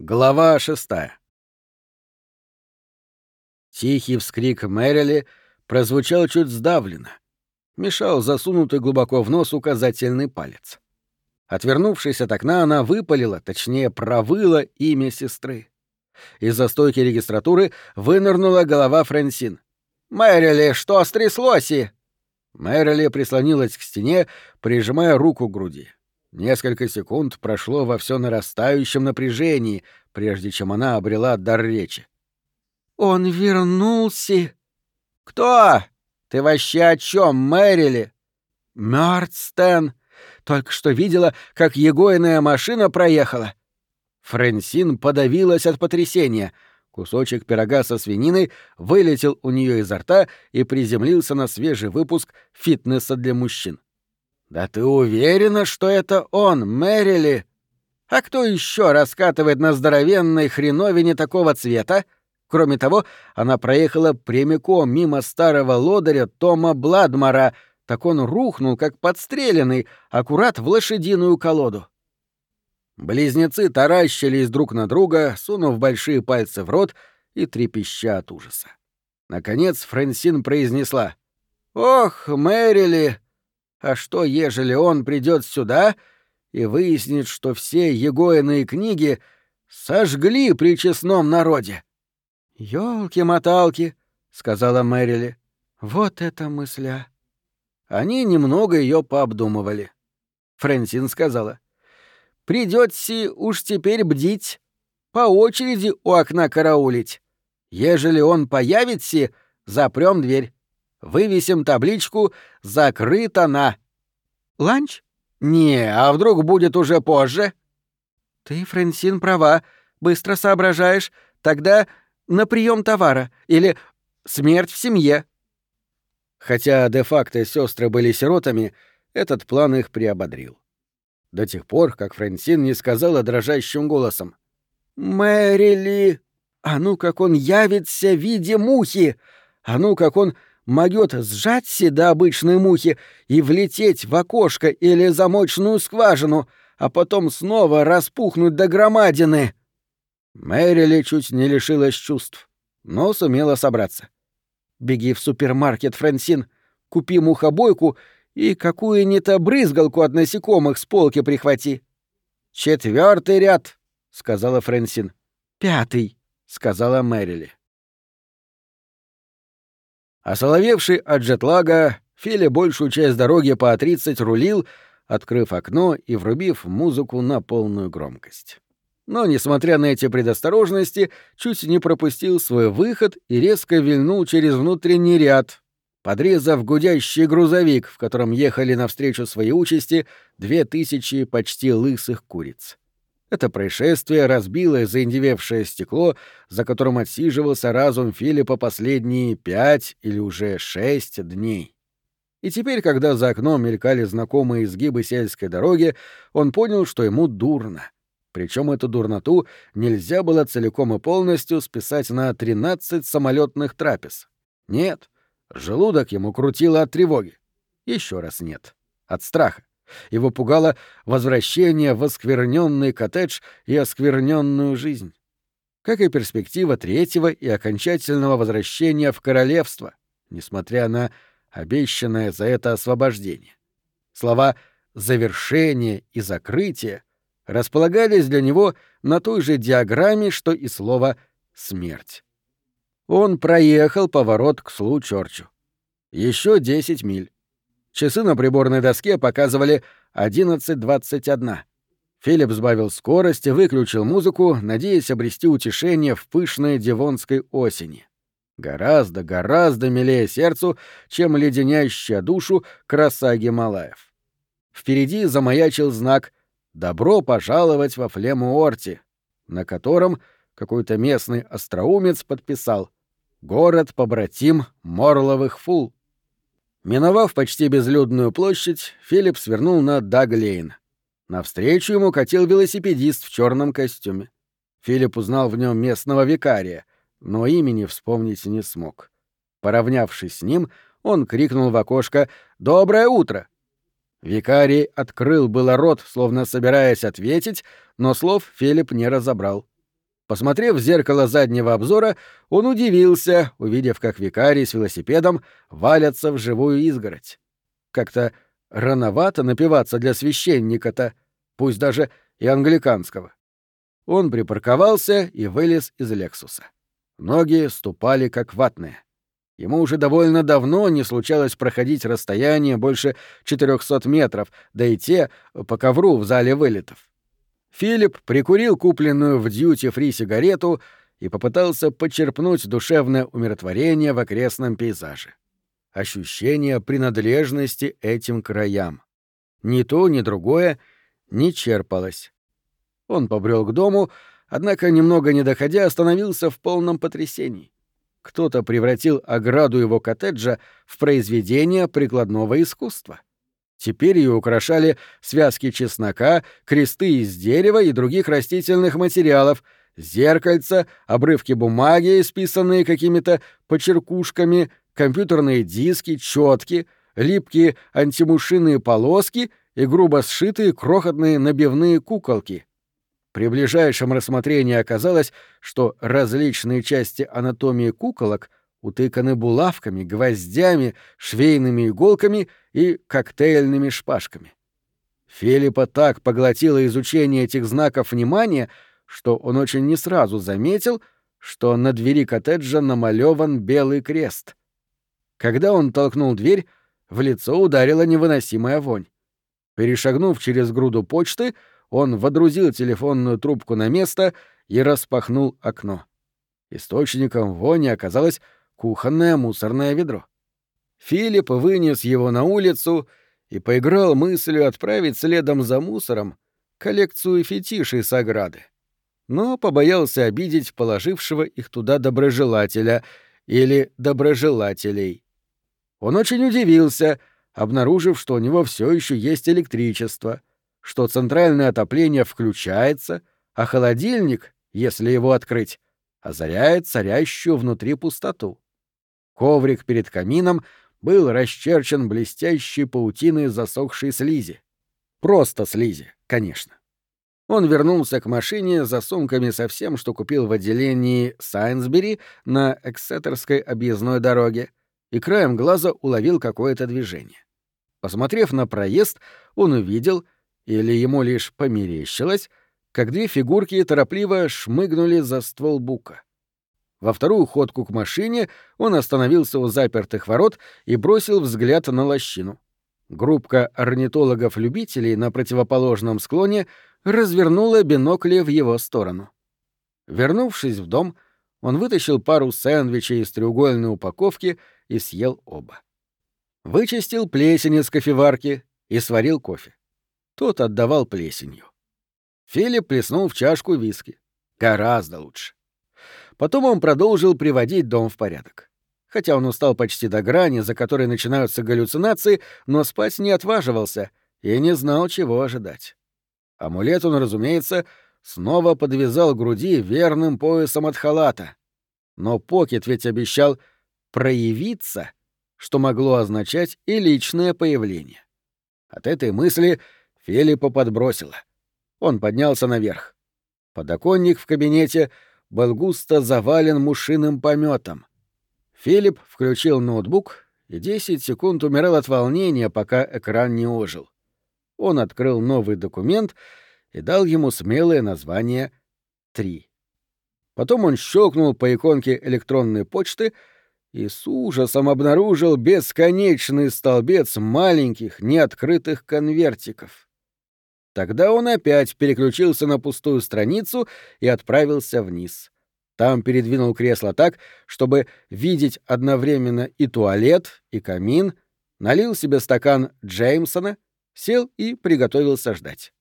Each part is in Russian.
Глава шестая. Тихий вскрик Мэрили прозвучал чуть сдавленно. Мешал засунутый глубоко в нос указательный палец. Отвернувшись от окна, она выпалила, точнее, провыла имя сестры. Из-за стойки регистратуры вынырнула голова Фрэнсин. «Мэрили, что стряслось?» Мэрили прислонилась к стене, прижимая руку к груди. Несколько секунд прошло во все нарастающем напряжении, прежде чем она обрела дар речи. «Он вернулся!» «Кто? Ты вообще о чем, Мэрили?» «Мёрт, Стэн. Только что видела, как егойная машина проехала». Фрэнсин подавилась от потрясения. Кусочек пирога со свининой вылетел у нее изо рта и приземлился на свежий выпуск фитнеса для мужчин. «Да ты уверена, что это он, Мэрили? А кто еще раскатывает на здоровенной хреновине такого цвета? Кроме того, она проехала прямиком мимо старого лодыря Тома Бладмара, так он рухнул, как подстреленный, аккурат в лошадиную колоду». Близнецы таращились друг на друга, сунув большие пальцы в рот и трепеща от ужаса. Наконец Фрэнсин произнесла «Ох, Мэрили, а что, ежели он придет сюда и выяснит, что все Егоиные книги сожгли при честном народе? «Ёлки-моталки», — сказала Мэрили. «Вот это мысля». Они немного ее пообдумывали. Фрэнсин сказала. «Придётся уж теперь бдить, по очереди у окна караулить. Ежели он появится, запрём дверь. Вывесим табличку «Закрыто на». Ланч? Не, а вдруг будет уже позже? Ты, Фрэнсин, права. Быстро соображаешь. Тогда на прием товара или смерть в семье. Хотя де-факто сестры были сиротами, этот план их приободрил. До тех пор, как Фрэнсин не сказала дрожащим голосом. «Мэрили! А ну, как он явится в виде мухи! А ну, как он могёт сжаться до обычной мухи и влететь в окошко или замочную скважину, а потом снова распухнуть до громадины. Мэрили чуть не лишилась чувств, но сумела собраться. «Беги в супермаркет, Фрэнсин, купи мухобойку и какую-нибудь брызгалку от насекомых с полки прихвати». «Четвёртый ряд», — сказала Фрэнсин. «Пятый», — сказала Мэрили. Осоловевший от джетлага, Филя большую часть дороги по 30 рулил, открыв окно и врубив музыку на полную громкость. Но, несмотря на эти предосторожности, чуть не пропустил свой выход и резко вильнул через внутренний ряд, подрезав гудящий грузовик, в котором ехали навстречу своей участи две тысячи почти лысых куриц. Это происшествие разбило заиндевевшее стекло, за которым отсиживался разум Филиппа последние пять или уже шесть дней. И теперь, когда за окном мелькали знакомые изгибы сельской дороги, он понял, что ему дурно. Причем эту дурноту нельзя было целиком и полностью списать на 13 самолетных трапез. Нет, желудок ему крутило от тревоги. Еще раз нет. От страха. Его пугало возвращение в оскверненный коттедж и оскверненную жизнь. Как и перспектива третьего и окончательного возвращения в королевство, несмотря на обещанное за это освобождение. Слова «завершение» и «закрытие» располагались для него на той же диаграмме, что и слово «смерть». Он проехал поворот к Слу-Чорчу. Еще десять миль. Часы на приборной доске показывали 11.21. Филипп сбавил скорость и выключил музыку, надеясь обрести утешение в пышной девонской осени. Гораздо, гораздо милее сердцу, чем леденящая душу краса Гималаев. Впереди замаячил знак «Добро пожаловать во Флему-Орти», на котором какой-то местный остроумец подписал «Город-побратим Морловых Фул». Миновав почти безлюдную площадь, Филипп свернул на Даглейн. Навстречу ему катил велосипедист в черном костюме. Филипп узнал в нем местного викария, но имени вспомнить не смог. Поравнявшись с ним, он крикнул в окошко «Доброе утро!». Викарий открыл было рот, словно собираясь ответить, но слов Филипп не разобрал. Посмотрев в зеркало заднего обзора, он удивился, увидев, как викарий с велосипедом валятся в живую изгородь. Как-то рановато напиваться для священника-то, пусть даже и англиканского. Он припарковался и вылез из Лексуса. Ноги ступали как ватные. Ему уже довольно давно не случалось проходить расстояние больше 400 метров, да и те по ковру в зале вылетов. Филипп прикурил купленную в дьюти-фри сигарету и попытался почерпнуть душевное умиротворение в окрестном пейзаже. Ощущение принадлежности этим краям. Ни то, ни другое не черпалось. Он побрел к дому, однако, немного не доходя, остановился в полном потрясении. Кто-то превратил ограду его коттеджа в произведение прикладного искусства. Теперь ее украшали связки чеснока, кресты из дерева и других растительных материалов, зеркальца, обрывки бумаги, исписанные какими-то почеркушками, компьютерные диски, четки, липкие антимушиные полоски и грубо сшитые крохотные набивные куколки. При ближайшем рассмотрении оказалось, что различные части анатомии куколок утыканы булавками, гвоздями, швейными иголками и коктейльными шпажками. Филиппа так поглотило изучение этих знаков внимания, что он очень не сразу заметил, что на двери коттеджа намалеван белый крест. Когда он толкнул дверь, в лицо ударила невыносимая вонь. Перешагнув через груду почты, он водрузил телефонную трубку на место и распахнул окно. Источником вони оказалось кухонное мусорное ведро. Филипп вынес его на улицу и поиграл мыслью отправить следом за мусором коллекцию фетишей с ограды. Но побоялся обидеть положившего их туда доброжелателя или доброжелателей. Он очень удивился, обнаружив, что у него все еще есть электричество — что центральное отопление включается, а холодильник, если его открыть, озаряет царящую внутри пустоту. Коврик перед камином был расчерчен блестящей паутиной засохшей слизи. Просто слизи, конечно. Он вернулся к машине за сумками со всем, что купил в отделении Сайнсбери на Эксетерской объездной дороге, и краем глаза уловил какое-то движение. Посмотрев на проезд, он увидел, или ему лишь померещилось, как две фигурки торопливо шмыгнули за ствол бука. Во вторую ходку к машине он остановился у запертых ворот и бросил взгляд на лощину. Группка орнитологов-любителей на противоположном склоне развернула бинокли в его сторону. Вернувшись в дом, он вытащил пару сэндвичей из треугольной упаковки и съел оба. Вычистил плесень из кофеварки и сварил кофе. Тот отдавал плесенью. Филипп плеснул в чашку виски. Гораздо лучше. Потом он продолжил приводить дом в порядок. Хотя он устал почти до грани, за которой начинаются галлюцинации, но спать не отваживался и не знал, чего ожидать. Амулет он, разумеется, снова подвязал груди верным поясом от халата. Но Покет ведь обещал проявиться, что могло означать и личное появление. От этой мысли Филиппа подбросило. Он поднялся наверх. Подоконник в кабинете был густо завален мушиным пометом. Филипп включил ноутбук и 10 секунд умирал от волнения, пока экран не ожил. Он открыл новый документ и дал ему смелое название «Три». Потом он щелкнул по иконке электронной почты и с ужасом обнаружил бесконечный столбец маленьких неоткрытых конвертиков. Тогда он опять переключился на пустую страницу и отправился вниз. Там передвинул кресло так, чтобы видеть одновременно и туалет, и камин, налил себе стакан Джеймсона, сел и приготовился ждать.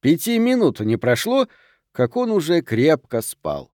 Пяти минут не прошло, как он уже крепко спал.